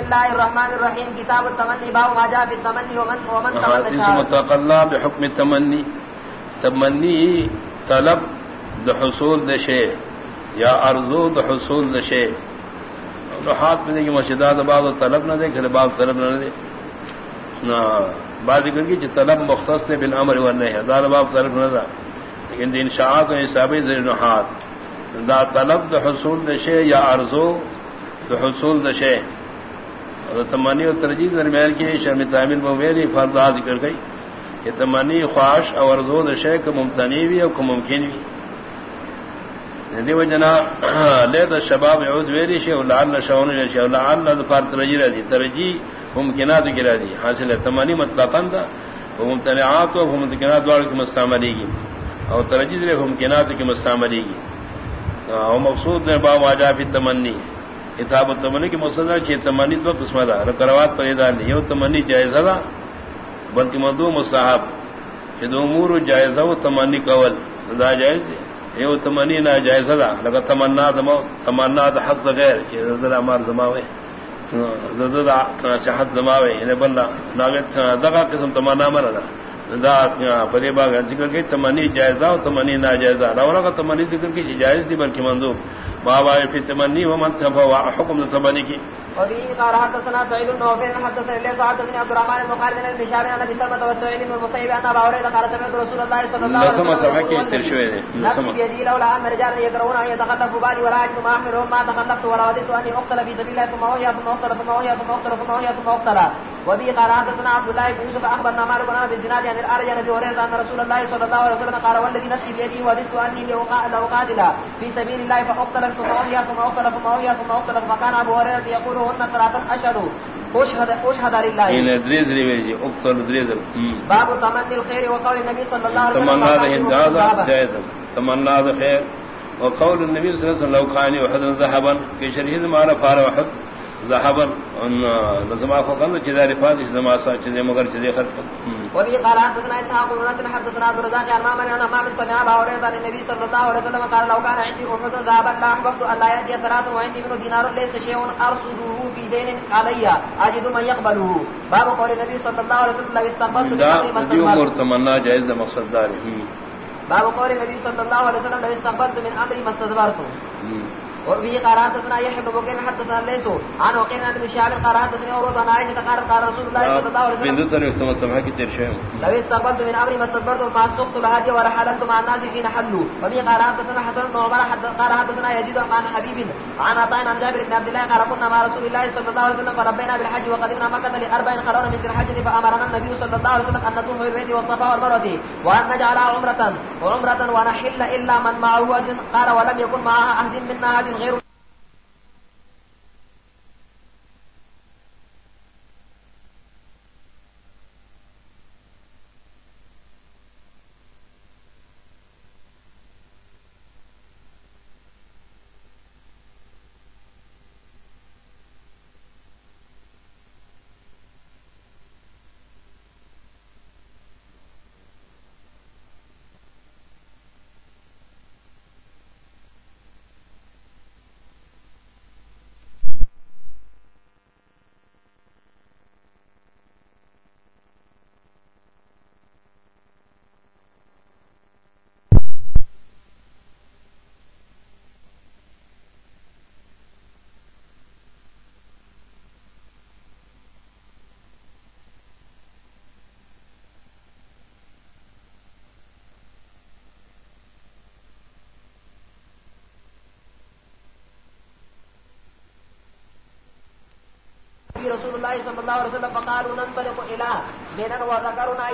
الله الرحمن الرحيم كتاب التمني باب ما جاء في التمني ومن ومن تمنى شاء متقلا بحكم التمني تمني طلب ده حصول یا ارزو ده حصول شيء روحات میں دیکھیں مسجدات بعض طلب نہ دے کہ بعض طلب نہ دے۔ نہ ذکر کی جو طلب مختص نے بالامر ورنہ ہے دار باب طلب نہ دا۔ لیکن انشاءات و حسابی ذریع نحات دا طلب دا حصول دشے یا ارزو دا حصول دشے تمانی و ترجیح درمیان کی شرم تعمیر مویری فردا ذکر گئی کہ تمانی خواہش اور ارزو دشے کو ممتنی بھی اور کو ممکن بھی دیو یعنی جنا لے دا شباب عود ویری شے لعل شون شے لعل فار ترجیح رہی ترجیح ممکنات گرا دی۔ حاصل ہے تمانی مطلقاً دا ممتنعات و ممکنات دوڑ کی مستعملی گی۔ اور ترجیح ممکنات کی مستعملی گی۔ او مقصود نے با واجا فی تمنی۔ کتاب التمنی کی مقصد ہے کہ تمنی تو قسم دا رکروات پر ادا نہیں یہ تمنی جائز دا، بلکہ مدو مستحب۔ کہ دو امور جائز و تمنی قول، دا جائز یہ تمنی نہ جائز دا، لگا تمنا دمو تمنا دا حق دا غیر، کہ ذرا مار زماوے۔ زدہ صحت زماوے یعنی انہیں بننا ناگت دغا قسم تمنا مرنا پدے باغ ذکر کی تمنی جائزہ اور تمنی نا جائزہ۔ رونا کا تمنی ذکر کی جائز تھی بلکہ منظور بابا پھر تمنی وہ من حکم تمنی کی۔ وفي قال حدثنا سعيد بن نوفل حدثنا ليس حدثني عبد الرحمن بن خالد بن بشار عن ابي سلمة وسعيد بن المسيب ان ابا هريره قال سمعت رسول الله صلى الله عليه وسلم نفسي بيدي لولا ان رجالا يكرهون ان يتخلفوا بالي ولا اجد ما احملهم ما تخلفت ولا وددت اني اقتل في سبيل الله ثم وهي ثم اقتل ثم وهي ثم اقتل ثم وهي ثم اقتل وبه قال حدثنا عبد الله بن يوسف اخبرنا مالك بن ابي الزناد عن الارج عن ابي هريره ان رسول الله صلى الله عليه وسلم قال والذي نفسي بيدي وددت اني لو قاتل في سبيل الله فاقتل ثم وهي ثم اقتل ثم وهي ثم اقتل فكان ابو هريره يقول هن ثلاثه اشهد اشهد لله. باب تمني الخير وقول النبي صلى الله عليه وسلم تمنا جائز. تمنا خیر وقول النبي صلى الله عليه وسلم لو كان وحد ذهبا في شريح ما رفع وحد. ذهبا لزما فقط جدار فاضي زما سا چیزیں مگر چیزیں خرق وبي قال حدثنا اسحاق بن حدثنا عبد الرزاق عن مامن عن ما من سمع ابا هريره عن النبي صلى الله عليه وسلم قال لو كان عندي احد ذهبا لا احببت ان لا ياتي ثلاث وعندي منه دينار ليس شيء ارصده في دين علي اجد من يقبله. باب قول النبي صلى الله عليه وسلم لو استقبلت من امر تمنا جائز مقصد دار. باب قول النبي صلى الله عليه وسلم لو استقبلت من امري ما وفي قرات سنا يحب بكين حتى سنا ليسو عن وقين عن مشاب قرات سنا ورد عن عائشة قال قال رسول الله صلى الله عليه وسلم۔ بندو تر يختم سمحة كتير شيء لو استقبلت من أمري ما استقبلت فاسقت الهدي ورحلت مع الناس حين حلوا۔ وفي قرات سنا حسن بن عمر قال حدثنا يزيد عن حبيب عن عطاء عن جابر بن عبد الله قال كنا مع رسول الله صلى الله عليه وسلم فربينا بالحج وقدمنا مكة لأربع قرون من الحج فأمرنا النبي صلى الله عليه وسلم أن نطوف بالبيت والصفا والمروة وأن نجعل عمرة وعمرة ونحل إلا من معه قال ولم يكن معها أهد منا غیر غير رسول الله صلى الله عليه وسلم فقالوا ننطلق الى من وذكرنا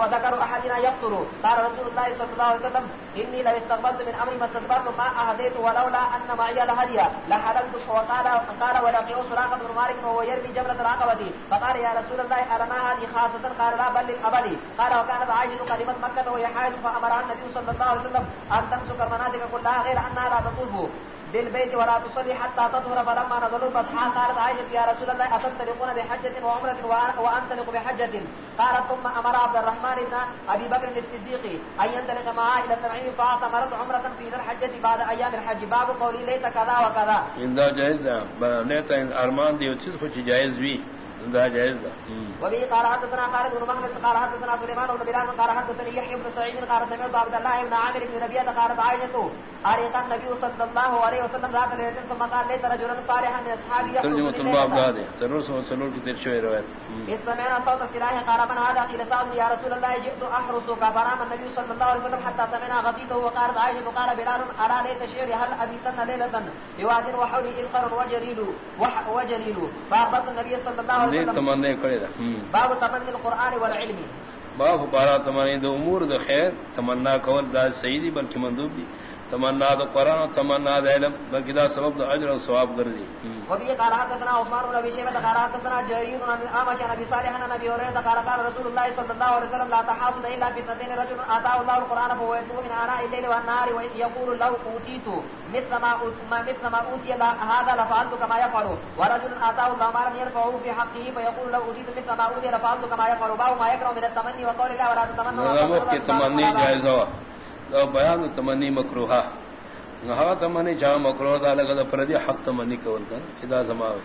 وذكر احدنا يقتل. قال رسول الله صلى الله عليه وسلم اني لو استقبلت من امري ما استدبرت ما اهديت ولولا ان معي الهدي لحللت. وقال قال ولقي سراقه بن مالك وهو يرمي جمره العقبه فقال يا رسول الله ارنا هذه خاصه قال لا، بل للابد قال وكانت عائشه قدمت مكه وهي حائض فامرها النبي صلى الله عليه وسلم ان تنسك المناسك كلها غير انها لا تطوف بالبيت ولا تصلي حتى تطهر، فلما نزلوا فتحا قالت عائشة يا رسول الله أتنطلقون بحجة وعمرة وأنطلق بحجة؟ قالت ثم أمر عبد الرحمن بن أبي بكر الصديق أن ينطلق معها إلى التنعيم فاعتمرت عمرة في ذا الحجة بعد أيام الحج. باب قولي ليت كذا وكذا. إن ذا جائز ده ليت أرمان دي وتسد خوش جائز بي دا جائز دا وبه قال حدثنا خالد بن مخلد قال حدثنا سليمان بن بلال قال حدثني يحيى بن سعيد قال سمعت عبد الله بن عامر بن ربيعه قالت عائشه اريق النبي صلى الله عليه وسلم ذات ليله ثم قال ليت رجلا صالحا من اصحابي ترجمه الباب هذا سرور سو سلول کی تیر شوی روایت۔ سمعنا صوت سلاح قال من هذا؟ قيل سعد يا رسول الله جئت احرسك فرام النبي صلى الله عليه وسلم حتى سمعنا غطيته وقالت عائشه قال بلال ارى ليت شعر هل ابيتن ليله بواد وحولي اذخر وجليل وجليل. فاخبرت النبي صلى الله عليه وسلم تمنے کرے دا باب تمنی القرآن والعلم۔ باب بارا تمانی دو امور دو خیر تمنا کول دا سیدی بلکہ مندوب دی۔ تمنا دو قرآن و تمنا علم بلکہ دا سبب دو عجر و ثواب کردی وبه قال حدثنا عثمان بن ابي شيبه قال حدثنا جرير بن الاعمش عن ابي صالح عن ابي هريره قال قال رسول الله صلى الله عليه وسلم لا تحاسد الا في اثنتين رجل اتاه الله القران فهو يتلو من اناء الليل والنهار ويقول لو اوتيت مثل ما مثل ما اوتي هذا لفعلت كما يفعل. ورجل اتاه الله ما لم يرفعه في حقه فيقول لو اوتيت مثل ما اوتي لفعلت كما يفعل. باب ما يكره من التمني وقول الله ولا تتمنوا تمني جائز ہو بیان تمنی مکروہ نہ تمنی جہاں مکروہ دا لگا پردی حق تمنی کول کر ادا زماوے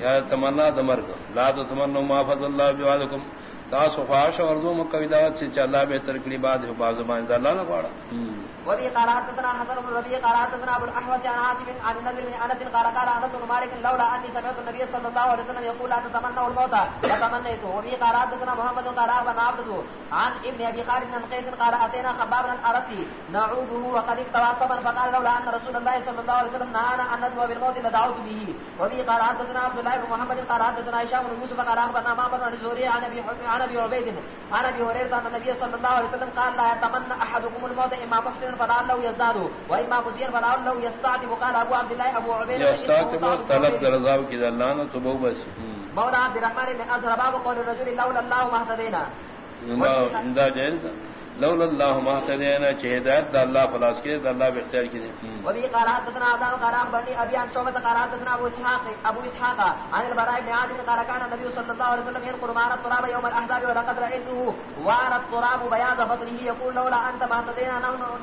یا تمنا دمر کو لا تمنوا ما فضل اللہ بعلكم تاسو خواش اور دو مکویدات سے چلا بہتر کلی بات ہے بعض زبان اللہ نہ پڑا وبي قال حدثنا حسن بن ربيع قال حدثنا ابو الاحوص عن عاصم، عن النذر بن انس، قال قال انس بن مالك لولا اني سمعت النبي صلى الله عليه وسلم يقول لا تتمنوا الموت فتمنيت وبي قال حدثنا محمد، قال ابن عبد عن ابن ابي خالد بن قيس، قال اتينا خباب بن الارتي نعوده وقد اكتوى فقال لولا ان رسول الله صلى الله عليه وسلم نهانا ان ندعو بالموت لدعوت به. وبي قال حدثنا عبد الله بن محمد، قال حدثنا هشام بن يوسف، قال اخبرنا معمر بن عن ابي عن ابي عبيد عن ابي هريره ان النبي صلى الله عليه وسلم قال لا يتمنى احدكم الموت اما محسن فلعله يزداد وإما مسير فلعله يستعتب. قال أبو عبد الله أبو عبيد يستعتب طلب درزاو كذا لانا تبو بس. مولا عبد الرحمن بن أزر باب قول الرجل لولا الله ما اهتدينا. دا جائز لولا الله ما اهتدينا هدايت الله فلاس کے دا الله باختیار کی وبه قال حدثنا عبدان قال اخبرني ابي عن شعبة قال حدثنا ابو اسحاق ابو اسحاق عن البراء بن عازب قال كان النبي صلى الله عليه وسلم ينقر معنا التراب يوم الاحزاب ولقد رايته وعلى التراب بياض بطنه، يقول لولا انت ما اهتدينا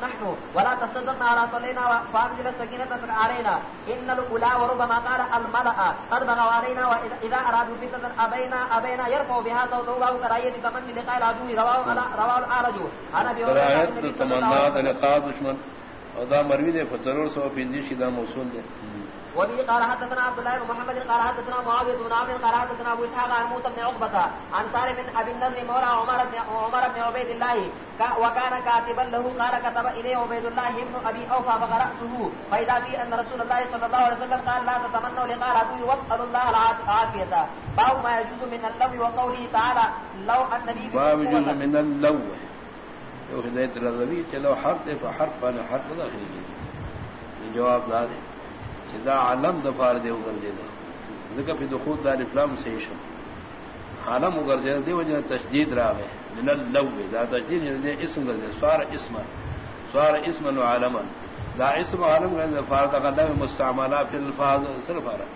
نحن ولا تصدقنا ولا صلينا فانزل السكينة علينا. ان الاولى وربما قال الملأ قد بغوا علينا واذا ارادوا فتنة ابينا ابينا يرفع بها صوته وهو كراهية تمني لقاء العدو، رواه رواه الاعرج ابي هريره تمنا لقاء دشمن. ادا مروی دے فترور سو پیندی شدا موصول دے وبه قال حدثنا عبد الله بن محمد قال حدثنا معاويه بن عمرو قال حدثنا ابو اسحاق عن موسى بن عقبه عن سالم بن ابي النضر مولى عمر بن عمر بن عبيد الله وكان كاتبا له قال كتب اليه عبيد الله بن ابي اوفى فقراته فاذا في ان رسول الله صلى الله عليه وسلم قال لا تتمنوا لقاء العدو واسال الله العافيه باب ما يجوز من اللو وقوله تعالى لو ان لي باب يجوز من اللو. ہدایت رضوی چلو حرف دے حرف نے حرف داخل کی جواب دار ہے دا علم دفار دے اگر دے دا ذکر پہ دخود دار اسلام سے شم عالم اگر دے دے وجہ تشدید را ہے من اللو دا تشدید یعنی دے اسم دے سوار اسم سوار اسم و عالما. دا اسم و عالم دے دفار دا غلب مستعملہ فی الفاظ صرف آرہ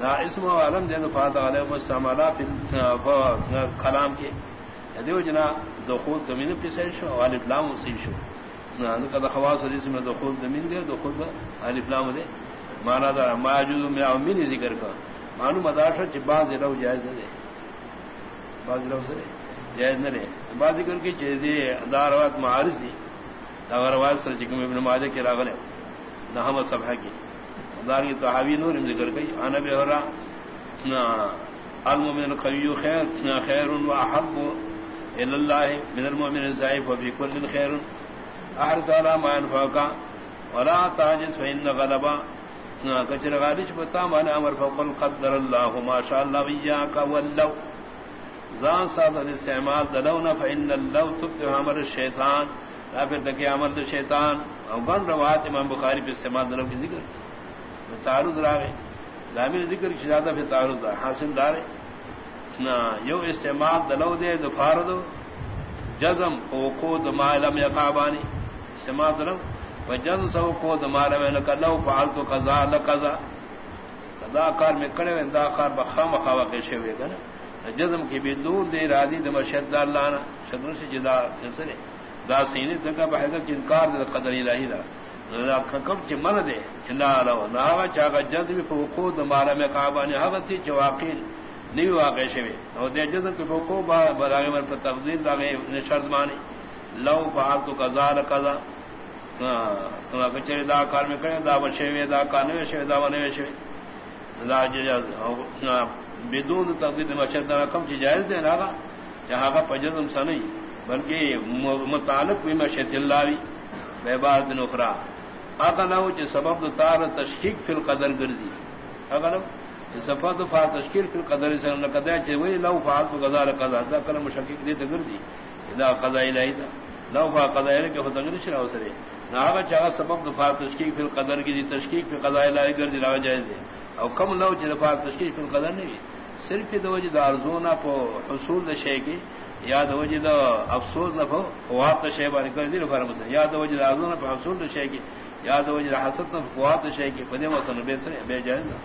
دا اسم و عالم دے دفار دا غلب مستعملہ فی کلام کے دیو جنا دخول زمین پہ سے شو الف لام سے شو. نہ کدا خواص حدیث میں دخول زمین دے دخول الف لام دے مانا دا ماجوز میں امین ذکر کا مانو مداشا چ باز لو جائز دے باز لو سے جائز نہ رہے باز ذکر کی چیز دی داروات معارض دی. اگر واز سر جکم ابن ماجہ کے راغلے نہ ہم سب کی دار کی تحاوی نور ذکر کی انا بہ رہا المؤمن القوي خير خير واحب الى الله من المؤمن الضعيف وفي كل خير. احرص على ما ينفعك. ولا تعجز فان غلبا کچر غالش بتا مانا امر فقل قدر اللہ ما شاء اللہ ویاک واللو. زان ساتھ الاستعمال دلونا فإن اللو تبتو عمر الشیطان لا پھر تکی عمل دو شیطان او گن روایت امام بخاری پہ استعمال دلو کی ذکر. تعرض راگے لامل ذکر کی زیادہ پھر تعرض دا حاصل دارے. یو استعمال دلو دے دفار دو جزم وقود ما لم یقابانی. استعمال دلو وجد سو کو دمارا میں نکلو فعلت قضا لقضا دا کار میں کڑے وے دا کار بخام خوا کے شوی گنا جزم کی بھی دور دے رادی دم شد اللہ نا. شکر سے جدا کسرے دا سینے دگا بہگا انکار دے قدر الہی دا. دا کم چ من دے، چلا لو نا چا گا جزم کو کو دمارا میں کعبہ نے ہوا سی چواقین نہیں واقع شوی. او دے جزم کی کو با بلاگے مر پر تقدیر لاگے شرط مانی لو فعلت قضا لقضا تو کچری دا کار میں کرے، دا بشے دا کار نوے شوی، دا نوے شوی. دا جی بدون تقدید مشد رقم چی جائز دے نا جہاں کا پجزم سنئی بلکہ متعلق بھی مشد اللہ بھی، بے بار دن اخرا. آتا نہ ہو چی سبب تار تشکیق فی القدر گردی. اگر سفا تو فا تشکیل فی القدر سے قدر چی وہی لو فعال تو قضا لقضا دا کل مشکک دے دی گردی۔ دا قضا الہی دا۔ لو فا قضا الہی کہ خود انگلی شراو سرے۔ نہ ہا چاہا سبب دو دفاع تشکیق فی القدر کی دی تشکیق فی قضا الہی گردی لاغ جائز دے۔ او کم لو جنفا تشکیل فی القدر نہیں۔ صرف دو وجہ دا ارزونا پو حصول دا شے کی۔ یا دو وجہ دا افسوس نفو قوات دا شے بانی کر دی لفار مسلم یا دو وجہ دا ارزونا پو حصول دا شے کی۔ یا دو وجہ دا حسد قوات دا شے کی پدے مسلم بے سرے بے جائز دا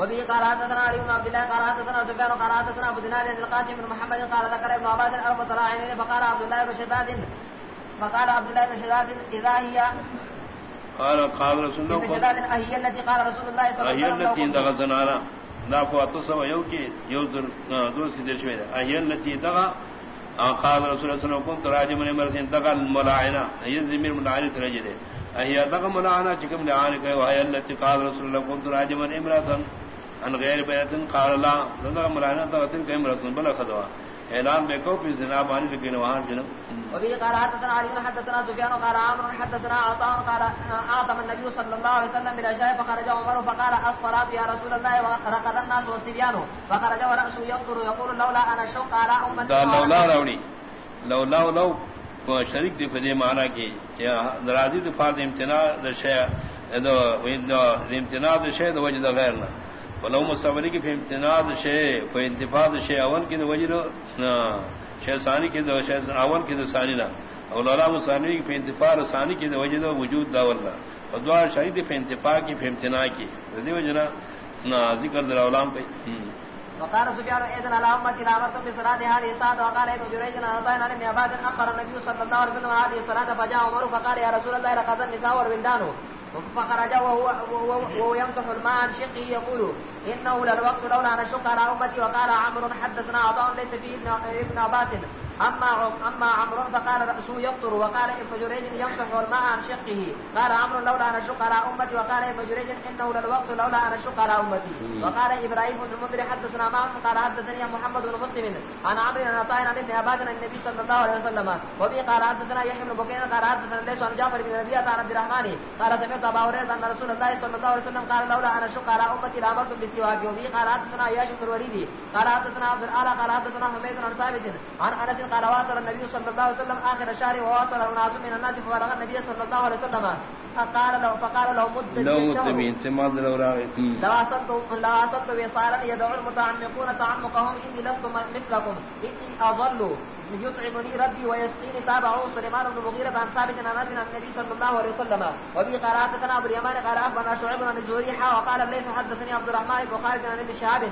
وبه قرات ثنا علي بن عبد الله قرات ثنا سفيان قرات ثنا ابو دينار القاسم بن محمد قال ذكر ابن عباس اربع طلعين فقال عبد الله بن شداد فقال عبد الله بن شداد اذا هي قال قال رسول الله شداد هي التي قال رسول الله صلى الله عليه وسلم التي دغزنا لا فاتسوا يوكي يوزر دوس دير شويه هي التي دغ قال رسول الله صلى الله عليه وسلم كنت راجم من مرتين دغ الملاعنه هي زمير من عائله رجل هي دغ ملاعنه چكم لعان كه وهي التي قال رسول الله كنت راجم من امراه ان غير بيت قال لا دغ ملاعنه تغتن كامراه بلا خدوا۔ اعلان بے کو پھر جناب علی لیکن وہاں جناب وبه قال حدثنا علي حدثنا سفيان قال عمرو حدثنا عطاء قال اعطى النبي صلى الله عليه وسلم الى شاي فخرج عمر فقال الصلاه يا رسول الله ورقد الناس والصبيان فخرج وراسه ينظر يقول لولا انا شق على امتي لولا لولا لو کو شریک دی فدی معنی کی درازی دفاع امتناع دشے دو امتناع دشے دو وجد غیرنا ولو مستوری کی فی امتناع شے کوئی انتفاع شے اول کی وجر شے ثانی کی دو شے اول کی دو ثانی نہ اور لولا مصانی کی انتفاع ثانی کی دو وجد وجود دا والله ودعا شہید پہ انتفاع کی پہ امتناع کی ردی وجنا نہ ذکر در علام پہ. وقال سفيان اذن على امتي لامرتم بصلاه هذه الساعه وقال ابن جريج ان رضينا عن ابن اخر النبي صلى الله عليه وسلم هذه الصلاه فجاء عمر فقال يا رسول الله لقد النساء والولدان. فخرج وهو, وهو يمسح الماء عن شقه يقول انه للوقت لولا ان اشق على امتي وقال عمرو حدثنا عطاء ليس فيه ابن عباس. اما اما عمرو فقال راسه يقطر وقال ابن جريج يمسح الماء عن شقه. قال عمرو لولا ان اشق على امتي وقال ابن جريج انه للوقت لولا ان اشق على امتي وقال ابراهيم بن المنذر حدثنا ما قال حدثني محمد بن مسلم عن عمرو بن عطاء عن ابن عباس النبي صلى الله عليه وسلم. وبه قال حدثنا يحيى بن بكير قال حدثنا ليس عن جعفر بن ربيعه عن عبد الرحمن. قال سمعت ابا هريره ان رسول الله صلى الله عليه وسلم قال لولا ان اشق على امتي لامرت بالسواك. وبه قال حدثنا اياش بن الوليد قال حدثنا عبد الاعلى قال حدثنا حميد بن ثابت عن انس قال واصل النبي صلى الله عليه وسلم اخر الشهر وواصل الناس من الناس فبلغ النبي صلى الله عليه وسلم. فقال له فقال له مد لو متبين تماز لو اصدت لا اصدت وصالا يدعو المتعمقون تعمقهم اني لست مثلكم اني اظل يطعمني ربي ويسقيني تابعه سليمان بن مغيرة عن ثابت عن انس عن النبي صلى الله عليه وسلم. وبه قراتنا ابو اليمان قال اخبرنا شعيب بن الزهري وقال الليث حدثني عبد الرحمن بن خالد عن ابن شهاب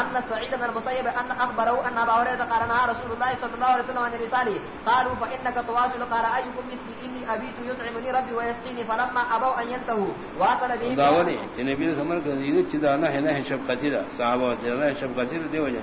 ان سعيد بن المسيب ان اخبره ان ابا هريره قال نهى رسول الله صلى الله عليه وسلم عن الرساله قالوا فانك تواصل. قال ايكم مثلي؟ اني ابيت يطعمني ربي ويسقيني. فلما ابوا ان ينتهوا واصل به داوني النبي صلى الله عليه وسلم نہ ہے نہ شفقتی صحابہ جنا شفقتی دے وجہ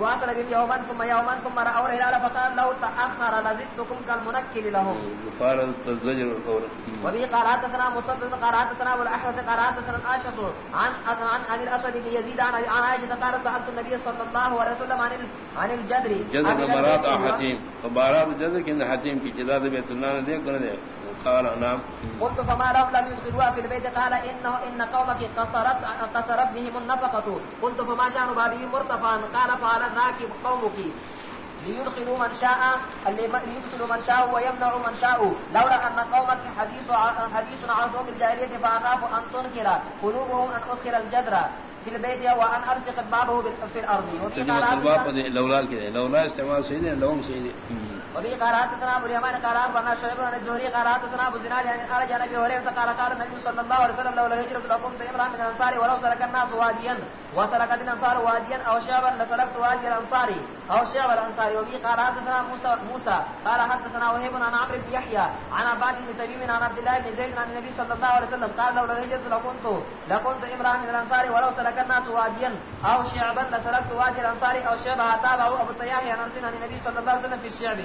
واصل بهم يوما ثم يوما ثم رأوا الهلال فقال لو تأخر لزدتكم كالمنكل لهم. فارد الزجر القول وبه قال حدثنا مصدد قال حدثنا ابو الاحوص قال حدثنا الاشعث عن عن عن الاسود بن يزيد عن عن عائشه قال سالت النبي صلى الله عليه وسلم عن عن الجدر. جدر مرات حتيم فبارات جدر كن حتيم کی جداد بیت اللہ نے دیکھ کر دے قال نعم. قلت فما لهم لم يدخلوها في البيت. قال انه ان قومك قصرت قصرت بهم النفقه قلت فما شان بابهم مرتفعا؟ قال فعل راكب قومك. ليدخلوا من شاء ليدخلوا من شاء ويمنعوا من شاء. لولا ان قومك حديث حديث عن قوم الجاهليه فاخاف ان تنكر قلوبهم ان ادخل الجدر في البيت وان الصق بابه في الارض. وفي قال لولا كده لولا استعمال سيدنا لهم سيدي وفي قرات سنا اليمان قال بنا شعيب بن الزهري قرات سنا ابو زناد يعني قال جاء نبي هريره قال قال النبي صلى الله عليه وسلم لولا الهجره لكم امرا من الانصار ولو سلك الناس واديا. وسلكت الانصار واديا او شعبا لسلكت وادي الانصار او شعب الانصار وفي قرات سنا موسى موسى قال حدثنا وهيب عن عمرو بن يحيى عن عباد بن تميم عن عبد الله بن زيد عن النبي صلى الله عليه وسلم قال لو رجعت لكنت لكنت امرا من الانصار ولو سلك الناس واديا. او شعبا لسلكت وادي الانصار او شعبا تابعوا ابو الطياح عن النبي صلى الله عليه وسلم في الشعب.